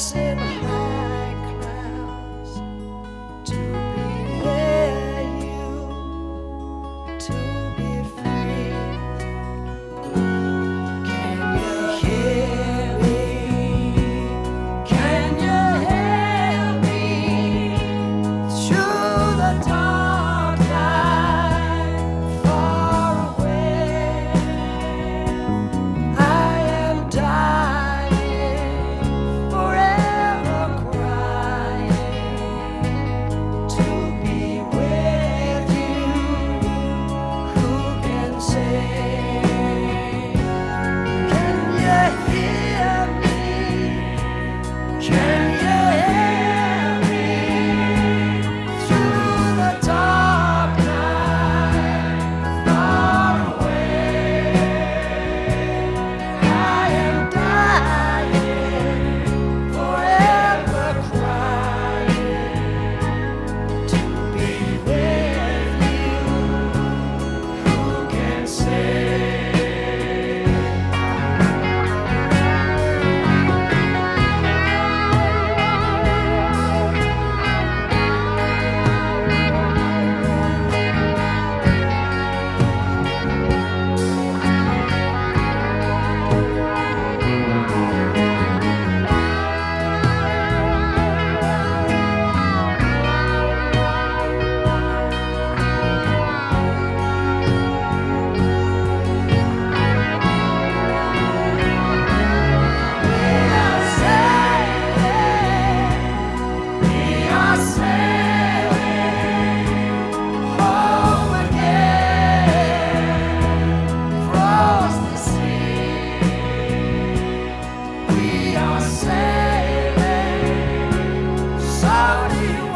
high clouds to be near you. To about you.